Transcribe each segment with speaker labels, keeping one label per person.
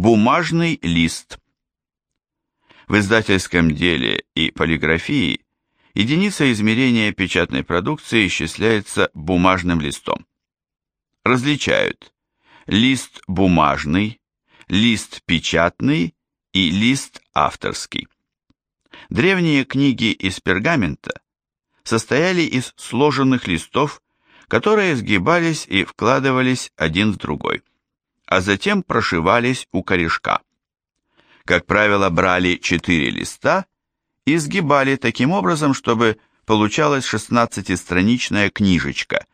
Speaker 1: Бумажный лист. В издательском деле и полиграфии единица измерения печатной продукции исчисляется бумажным листом. Различают лист бумажный, лист печатный и лист авторский. Древние книги из пергамента состояли из сложенных листов, которые сгибались и вкладывались один в другой, а затем прошивались у корешка. Как правило, брали четыре листа и сгибали таким образом, чтобы получалась шестнадцатистраничная книжечка,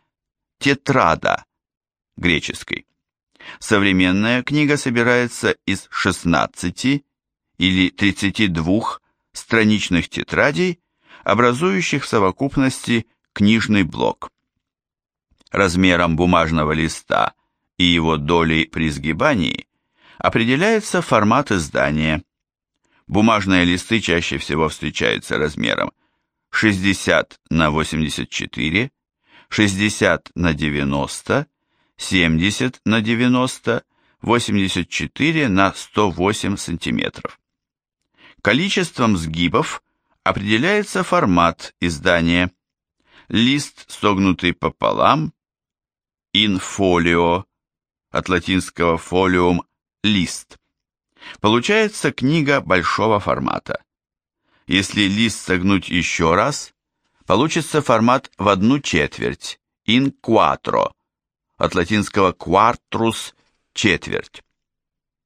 Speaker 1: тетрада, греческой. Современная книга собирается из 16 или 32 страничных тетрадей, образующих в совокупности книжный блок. Размером бумажного листа и его долей при сгибании определяется формат издания. Бумажные листы чаще всего встречаются размером 60 на 84, 60 на 90, 70 на 90, 84 на 108 сантиметров. Количеством сгибов определяется формат издания. Лист, согнутый пополам, инфолио, от латинского фолиум – лист. Получается книга большого формата. Если лист согнуть еще раз, получится формат в одну четверть, in quattro, от латинского quartus – четверть.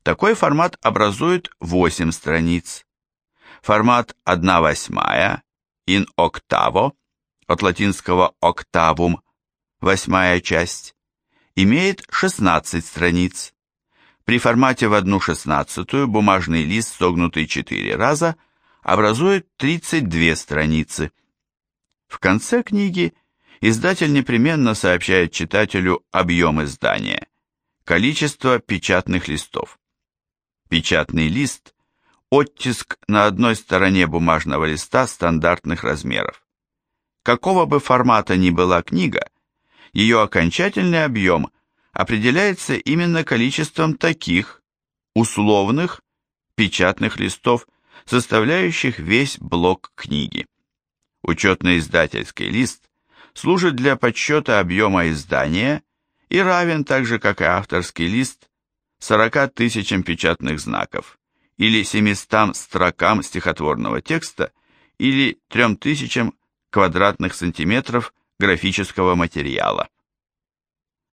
Speaker 1: Такой формат образует 8 страниц. Формат 1 восьмая, in octavo, от латинского octavum – восьмая часть, имеет 16 страниц. При формате в 1 шестнадцатую бумажный лист, согнутый 4 раза, образует 32 страницы. В конце книги – издатель непременно сообщает читателю объем издания, количество печатных листов. Печатный лист – оттиск на одной стороне бумажного листа стандартных размеров. Какого бы формата ни была книга, ее окончательный объем определяется именно количеством таких, условных, печатных листов, составляющих весь блок книги. Учетно-издательский лист служит для подсчета объема издания и равен так же, как и авторский лист, 40 тысячам печатных знаков или 700 строкам стихотворного текста или 3000 квадратных сантиметров графического материала.